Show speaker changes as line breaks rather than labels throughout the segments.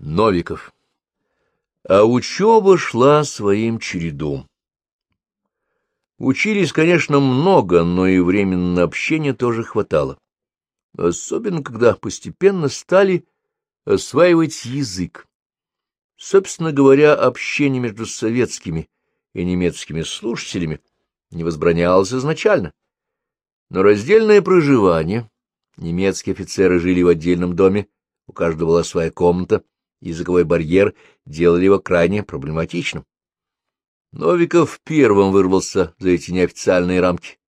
Новиков. А учеба шла своим чередом. Учились, конечно, много, но и времени на общение тоже хватало. Особенно, когда постепенно стали осваивать язык. Собственно говоря, общение между советскими и немецкими слушателями не возбранялось изначально. Но раздельное проживание, немецкие офицеры жили в отдельном доме, у каждого была своя комната, языковой барьер делали его крайне проблематичным. Новиков первым вырвался за эти неофициальные рамки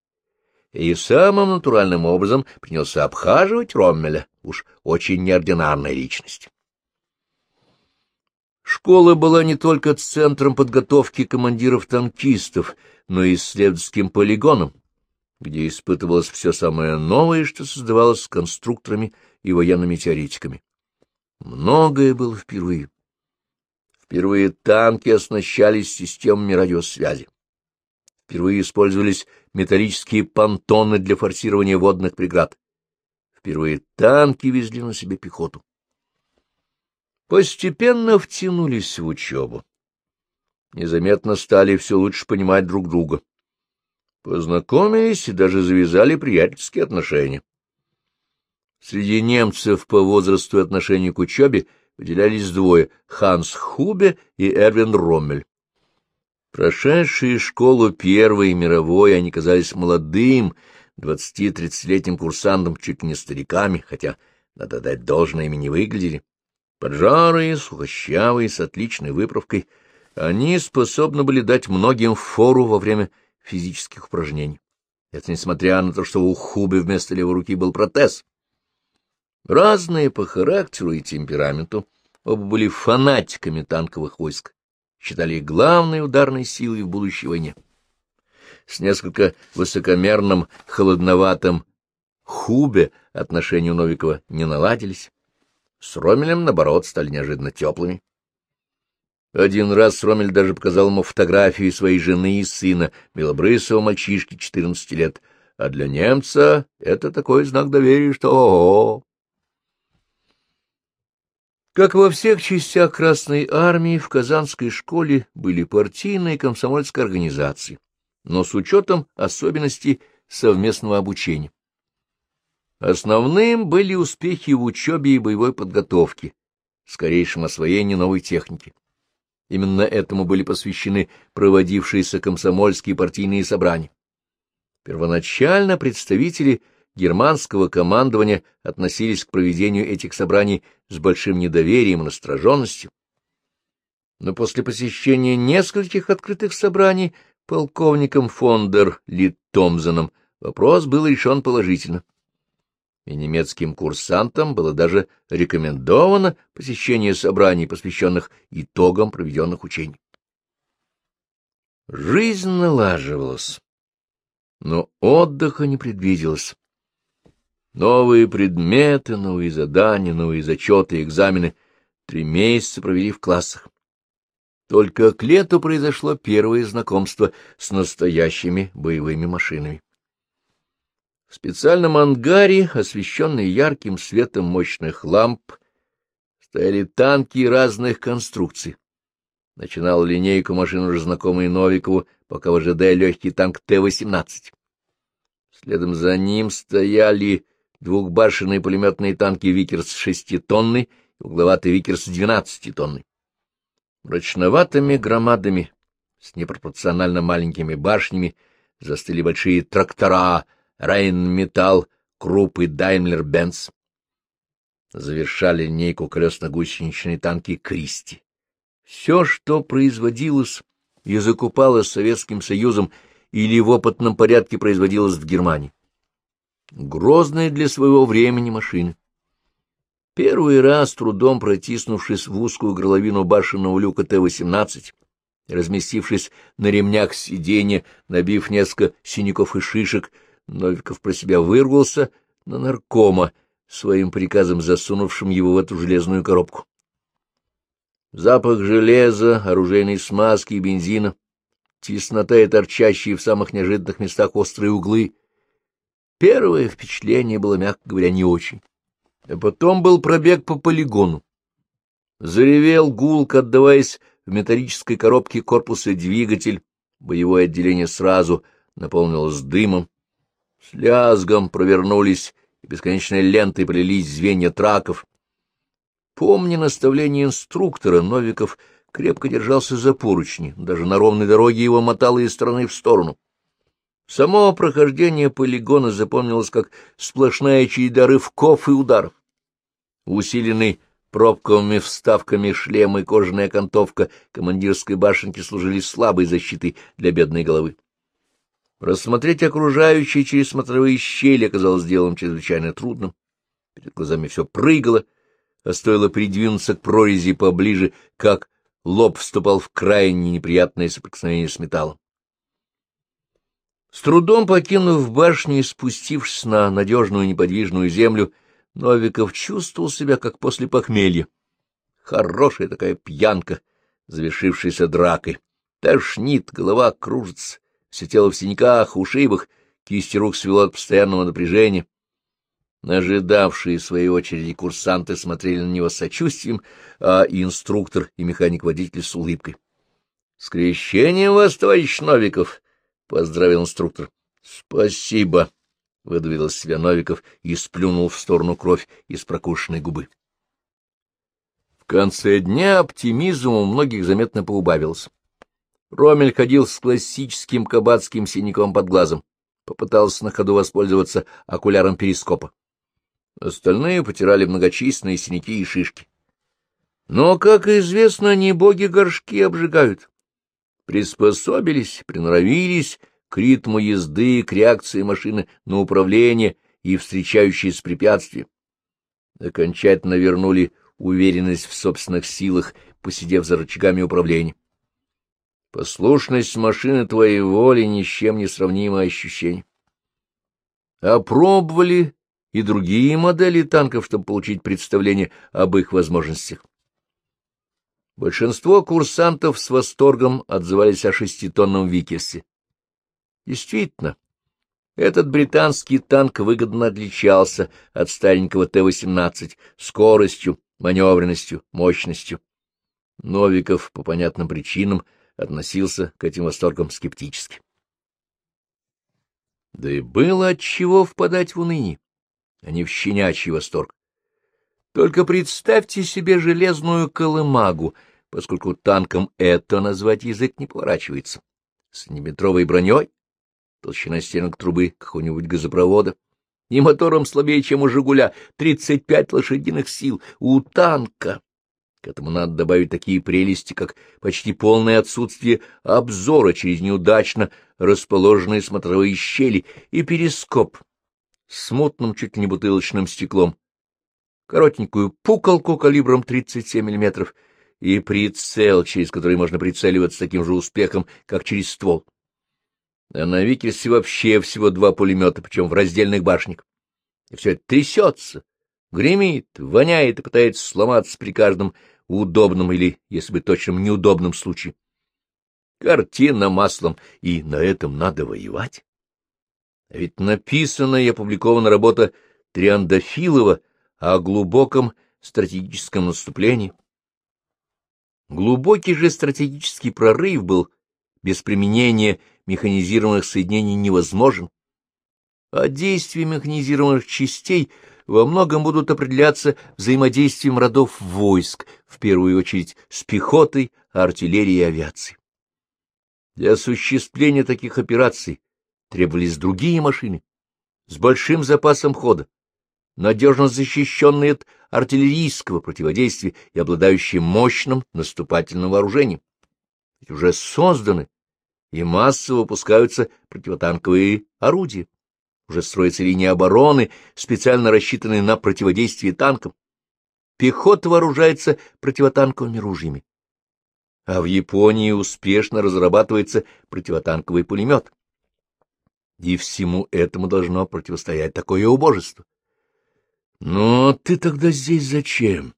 и самым натуральным образом принялся обхаживать Роммеля, уж очень неординарная личность. Школа была не только центром подготовки командиров-танкистов, но и исследовательским полигоном, где испытывалось все самое новое, что создавалось конструкторами и военными теоретиками. Многое было впервые. Впервые танки оснащались системами радиосвязи. Впервые использовались металлические понтоны для форсирования водных преград. Впервые танки везли на себе пехоту. Постепенно втянулись в учебу. Незаметно стали все лучше понимать друг друга. Познакомились и даже завязали приятельские отношения. Среди немцев по возрасту и отношению к учебе выделялись двое — Ханс Хубе и Эрвин Роммель. Прошедшие школу Первой мировой, они казались молодым, двадцати-тридцатилетним курсантом, чуть не стариками, хотя, надо дать должное, ими не выглядели. Поджарые, сухощавые, с отличной выправкой, они способны были дать многим фору во время физических упражнений. Это несмотря на то, что у Хубе вместо левой руки был протез. Разные по характеру и темпераменту, оба были фанатиками танковых войск, считали их главной ударной силой в будущей войне. С несколько высокомерным, холодноватым Хубе отношения у Новикова не наладились. С Ромелем, наоборот, стали неожиданно теплыми. Один раз Ромель даже показал ему фотографию своей жены и сына, белобрысого мальчишки, четырнадцати лет. А для немца это такой знак доверия, что ого! Как во всех частях Красной Армии, в Казанской школе были партийные комсомольские организации, но с учетом особенностей совместного обучения. Основным были успехи в учебе и боевой подготовке, скорейшем освоении новой техники. Именно этому были посвящены проводившиеся комсомольские партийные собрания. Первоначально представители германского командования относились к проведению этих собраний с большим недоверием и настороженностью. Но после посещения нескольких открытых собраний полковником фон дер Литтомзеном вопрос был решен положительно. И немецким курсантам было даже рекомендовано посещение собраний, посвященных итогам проведенных учений. Жизнь налаживалась, но отдыха не предвиделось. Новые предметы, новые задания, новые зачеты, экзамены. Три месяца провели в классах. Только к лету произошло первое знакомство с настоящими боевыми машинами. В специальном ангаре, освещенный ярким светом мощных ламп, стояли танки разных конструкций. Начинал линейку машин уже знакомый Новикову, пока в ожидая легкий танк Т-18. Следом за ним стояли двухбашенные пулеметные танки «Викерс» шеститонный и угловатый «Викерс» двенадцатитонный. Мрачноватыми громадами с непропорционально маленькими башнями застыли большие трактора «Рейнметалл», «Крупп», «Даймлер-Бенц». Завершали линейку колесно-гусеничные танки «Кристи». Все, что производилось и закупалось Советским Союзом или в опытном порядке производилось в Германии грозная для своего времени машина. Первый раз, трудом протиснувшись в узкую горловину башенного люка Т-18, разместившись на ремнях сиденья, набив несколько синяков и шишек, Новиков про себя вырвался на наркома, своим приказом засунувшим его в эту железную коробку. Запах железа, оружейной смазки и бензина, теснота и торчащие в самых неожиданных местах острые углы — Первое впечатление было, мягко говоря, не очень. А потом был пробег по полигону. Заревел гулк, отдаваясь в металлической коробке корпуса двигатель. Боевое отделение сразу наполнилось дымом. С лязгом провернулись и бесконечной лентой полились звенья траков. Помня наставление инструктора, Новиков крепко держался за поручни, даже на ровной дороге его мотало из стороны в сторону. Само прохождение полигона запомнилось как сплошная череда рывков и ударов. Усиленный пробковыми вставками шлем и кожаная окантовка командирской башенки служили слабой защитой для бедной головы. Рассмотреть окружающие через смотровые щели оказалось делом чрезвычайно трудным. Перед глазами все прыгало, а стоило придвинуться к прорези поближе, как лоб вступал в крайне неприятное соприкосновение с металлом. С трудом покинув башню и спустившись на надежную неподвижную землю, Новиков чувствовал себя, как после похмелья. Хорошая такая пьянка, завершившаяся дракой. Тошнит, голова кружится, все тело в синяках, ушибах, кисти рук свело от постоянного напряжения. Ожидавшие своей очереди курсанты смотрели на него с сочувствием, а инструктор и механик-водитель с улыбкой. — С крещением вас, товарищ Новиков! — поздравил инструктор. — Спасибо! — выдавил из себя Новиков и сплюнул в сторону кровь из прокушенной губы. В конце дня оптимизм у многих заметно поубавился. Ромель ходил с классическим кабацким синяком под глазом, попытался на ходу воспользоваться окуляром перископа. Остальные потирали многочисленные синяки и шишки. Но, как известно, не боги горшки обжигают. Приспособились, приноровились к ритму езды, к реакции машины на управление и встречающиеся препятствия. Окончательно вернули уверенность в собственных силах, посидев за рычагами управления. Послушность машины твоей воли ни с чем не сравнимое ощущение. Опробовали и другие модели танков, чтобы получить представление об их возможностях. Большинство курсантов с восторгом отзывались о шеститонном Викерсе. Действительно, этот британский танк выгодно отличался от старенького Т-18 скоростью, маневренностью, мощностью. Новиков по понятным причинам относился к этим восторгам скептически. Да и было от чего впадать в уныние а не в щенячий восторг. Только представьте себе железную колымагу, поскольку танком это назвать язык не поворачивается, с неметровой броней, толщина стенок трубы какого-нибудь газопровода, и мотором слабее, чем у «Жигуля», 35 лошадиных сил у танка. К этому надо добавить такие прелести, как почти полное отсутствие обзора через неудачно расположенные смотровые щели и перископ, с мутным, чуть ли не бутылочным стеклом, коротенькую пукалку калибром 37 мм и прицел, через который можно прицеливаться с таким же успехом, как через ствол. А на Викерсе вообще всего два пулемета, причем в раздельных башнях. И все это трясется, гремит, воняет и пытается сломаться при каждом удобном или, если бы точным, неудобном случае. Картина маслом, и на этом надо воевать. А ведь написана и опубликована работа Триандафилова о глубоком стратегическом наступлении. Глубокий же стратегический прорыв был без применения механизированных соединений невозможен, а действия механизированных частей во многом будут определяться взаимодействием родов войск, в первую очередь с пехотой, артиллерией и авиацией. Для осуществления таких операций требовались другие машины с большим запасом хода, надежно защищенные от артиллерийского противодействия и обладающие мощным наступательным вооружением. Ведь уже созданы и массово выпускаются противотанковые орудия. Уже строятся линии обороны, специально рассчитанные на противодействие танкам. Пехота вооружается противотанковыми ружьями. А в Японии успешно разрабатывается противотанковый пулемет. И всему этому должно противостоять такое убожество. Но ты тогда здесь зачем?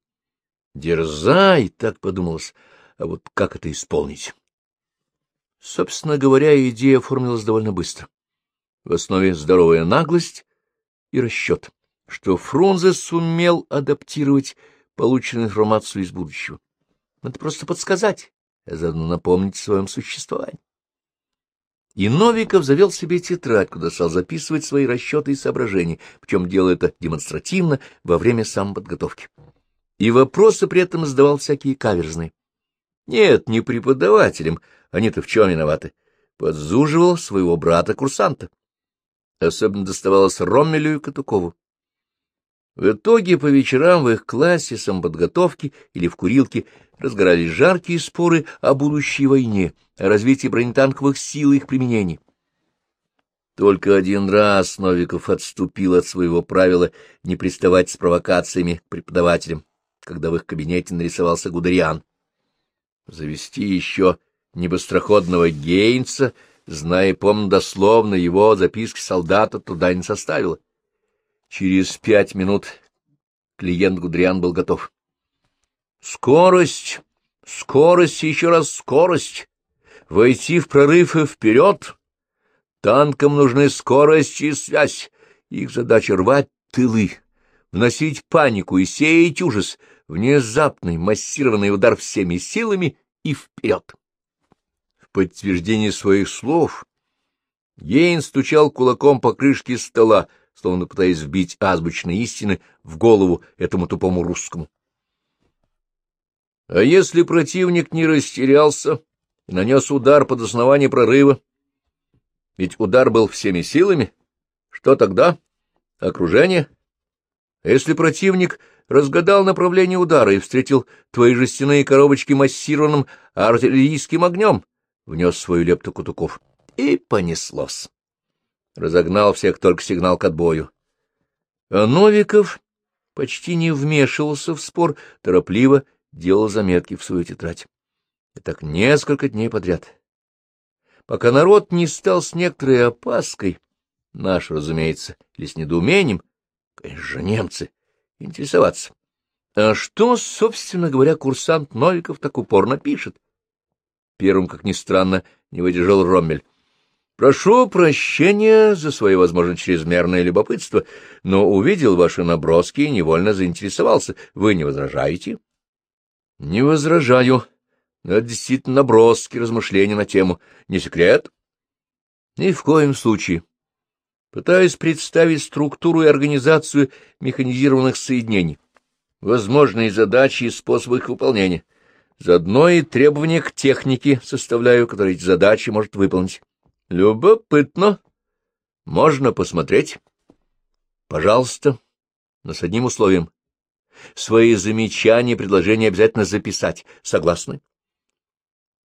Дерзай, так подумалось. А вот как это исполнить? Собственно говоря, идея оформилась довольно быстро. В основе здоровая наглость и расчет, что Фрунзе сумел адаптировать полученную информацию из будущего. Надо просто подсказать, а заодно напомнить о своем существовании. И Новиков завел себе тетрадь, куда стал записывать свои расчеты и соображения, причем делал это демонстративно во время самоподготовки. И вопросы при этом задавал всякие каверзные. Нет, не преподавателям, они-то в чем виноваты. Подзуживал своего брата-курсанта. Особенно доставалось Роммелю и Катукову. В итоге по вечерам в их классе самоподготовки или в курилке разгорались жаркие споры о будущей войне, о развитии бронетанковых сил и их применении. Только один раз Новиков отступил от своего правила не приставать с провокациями к преподавателям, когда в их кабинете нарисовался Гудериан. Завести еще небостроходного Гейнса, зная, помню дословно, его записки солдата туда не составило. Через пять минут клиент Гудриан был готов. Скорость, скорость еще раз скорость. Войти в прорыв и вперед. Танкам нужны скорость и связь. Их задача рвать тылы, вносить панику и сеять ужас. Внезапный массированный удар всеми силами и вперед. В подтверждение своих слов Гейн стучал кулаком по крышке стола, словно пытаясь вбить азбучные истины в голову этому тупому русскому. А если противник не растерялся и нанес удар под основание прорыва? Ведь удар был всеми силами. Что тогда? Окружение? А если противник разгадал направление удара и встретил твои жестяные коробочки массированным артиллерийским огнем, внес свою лепту Кутуков. И понеслось разогнал всех только сигнал к отбою. А Новиков почти не вмешивался в спор, торопливо делал заметки в свою тетрадь. И так несколько дней подряд. Пока народ не стал с некоторой опаской, наш, разумеется, или с недоумением, конечно же, немцы, интересоваться. А что, собственно говоря, курсант Новиков так упорно пишет? Первым, как ни странно, не выдержал Роммель. Прошу прощения за свое, возможно, чрезмерное любопытство, но увидел ваши наброски и невольно заинтересовался. Вы не возражаете? — Не возражаю. Но это действительно наброски, размышления на тему. Не секрет? — Ни в коем случае. Пытаюсь представить структуру и организацию механизированных соединений, возможные задачи и способы их выполнения. Заодно и требования к технике составляю, которые эти задачи может выполнить. Любопытно. Можно посмотреть? Пожалуйста, но с одним условием. Свои замечания и предложения обязательно записать. Согласны?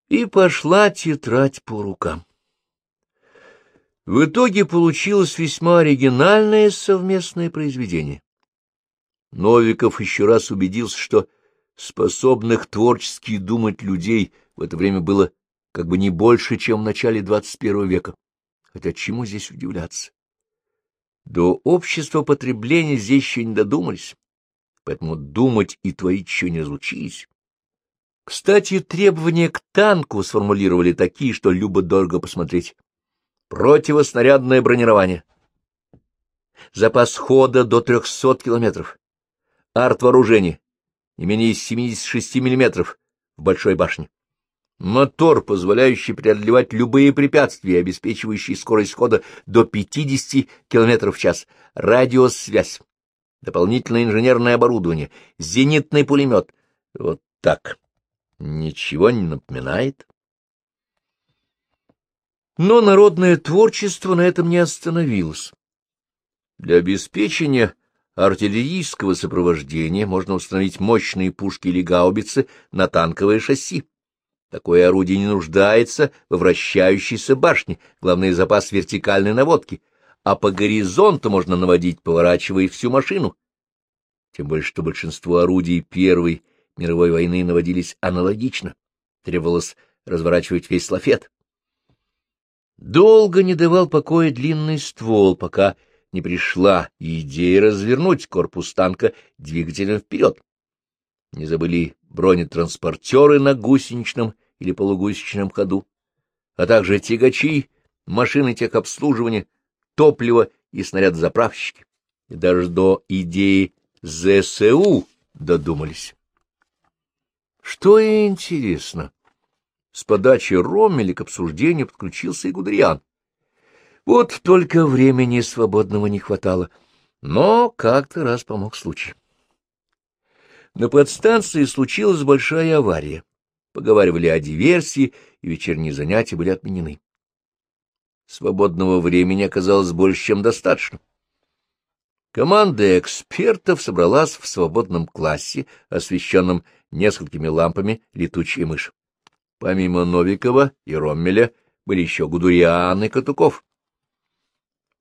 И пошла тетрадь по рукам. В итоге получилось весьма оригинальное совместное произведение. Новиков еще раз убедился, что способных творчески думать людей в это время было как бы не больше, чем в начале первого века. Хотя чему здесь удивляться? До общества потребления здесь еще не додумались, поэтому думать и творить еще не разучились. Кстати, требования к танку сформулировали такие, что любо-дорого посмотреть. Противоснарядное бронирование. Запас хода до 300 километров. Арт-вооружение. Не менее 76 миллиметров в большой башне. Мотор, позволяющий преодолевать любые препятствия, обеспечивающий скорость хода до 50 км в час, радиосвязь, дополнительное инженерное оборудование, зенитный пулемет. Вот так. Ничего не напоминает. Но народное творчество на этом не остановилось. Для обеспечения артиллерийского сопровождения можно установить мощные пушки или гаубицы на танковое шасси. Такое орудие не нуждается во вращающейся башне, главный запас вертикальной наводки, а по горизонту можно наводить, поворачивая всю машину. Тем более, что большинство орудий Первой мировой войны наводились аналогично. Требовалось разворачивать весь лафет. Долго не давал покоя длинный ствол, пока не пришла идея развернуть корпус танка двигателем вперед. Не забыли бронетранспортеры на гусеничном или полугусеничном ходу, а также тягачи, машины техобслуживания, топливо и снаряд-заправщики. И даже до идеи ЗСУ додумались. Что интересно, с подачи Роммеля к обсуждению подключился и Гудериан. Вот только времени свободного не хватало, но как-то раз помог случай. На подстанции случилась большая авария. Поговаривали о диверсии, и вечерние занятия были отменены. Свободного времени оказалось больше, чем достаточно. Команда экспертов собралась в свободном классе, освещенном несколькими лампами летучие мышь. Помимо Новикова и Роммеля были еще Гудуриан и Катуков.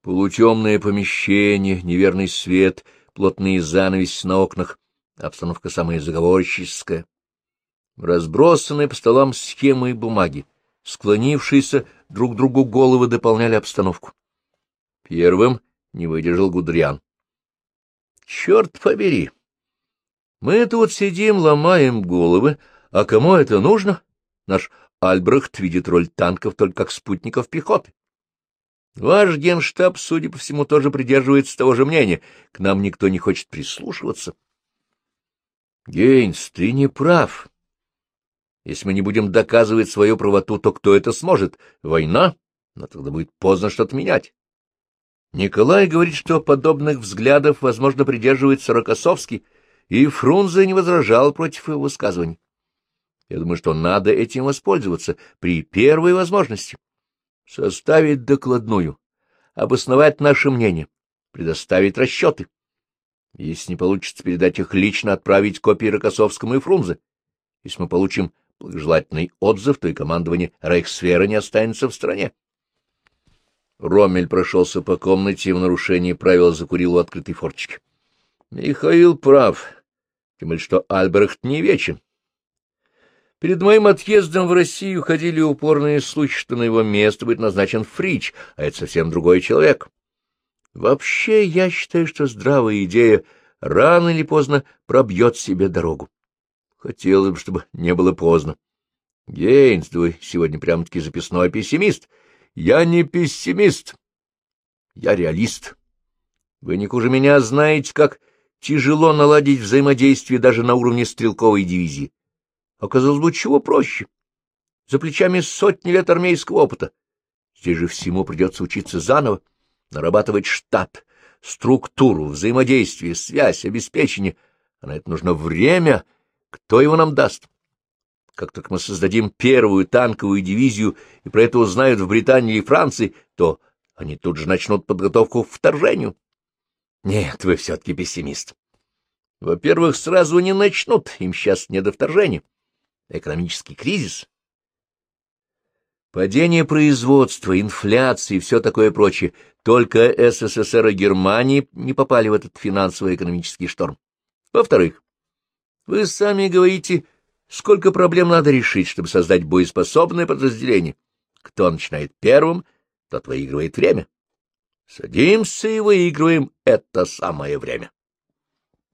Полутемное помещение, неверный свет, плотные занавеси на окнах, обстановка самая заговорческая. Разбросанные по столам схемы и бумаги, склонившиеся друг другу головы дополняли обстановку. Первым не выдержал Гудриан. — Черт побери! Мы тут сидим, ломаем головы, а кому это нужно? Наш Альбрехт видит роль танков только как спутников пехоты. Ваш генштаб, судя по всему, тоже придерживается того же мнения. К нам никто не хочет прислушиваться. Гейнс, ты не прав. Если мы не будем доказывать свою правоту, то кто это сможет? Война? Но тогда будет поздно что-то менять. Николай говорит, что подобных взглядов, возможно, придерживается Рокоссовский, и Фрунзе не возражал против его высказываний. Я думаю, что надо этим воспользоваться при первой возможности. Составить докладную, обосновать наше мнение, предоставить расчеты. Если не получится передать их лично, отправить копии Рокоссовскому и Фрунзе. Если мы получим благожелательный отзыв, то и командование Рейхсфера не останется в стране. Роммель прошелся по комнате и в нарушении правил закурил у открытой форточки. Михаил прав, тем более что Альбрехт не вечен. Перед моим отъездом в Россию ходили упорные слухи, что на его место будет назначен Фрич, а это совсем другой человек. Вообще, я считаю, что здравая идея рано или поздно пробьет себе дорогу. Хотелось бы, чтобы не было поздно. Гейнс, вы сегодня прям-таки записной пессимист. Я не пессимист. Я реалист. Вы не хуже меня знаете, как тяжело наладить взаимодействие даже на уровне стрелковой дивизии. Оказалось бы, чего проще. За плечами сотни лет армейского опыта. Здесь же всему придется учиться заново, нарабатывать штат, структуру, взаимодействие, связь, обеспечение. А на это нужно время. Кто его нам даст? Как только мы создадим первую танковую дивизию, и про это узнают в Британии и Франции, то они тут же начнут подготовку к вторжению. Нет, вы все-таки пессимист. Во-первых, сразу не начнут, им сейчас не до вторжения экономический кризис. Падение производства, инфляция и все такое прочее. Только СССР и Германия не попали в этот финансово-экономический шторм. Во-вторых, вы сами говорите, сколько проблем надо решить, чтобы создать боеспособное подразделение. Кто начинает первым, тот выигрывает время. Садимся и выигрываем это самое время.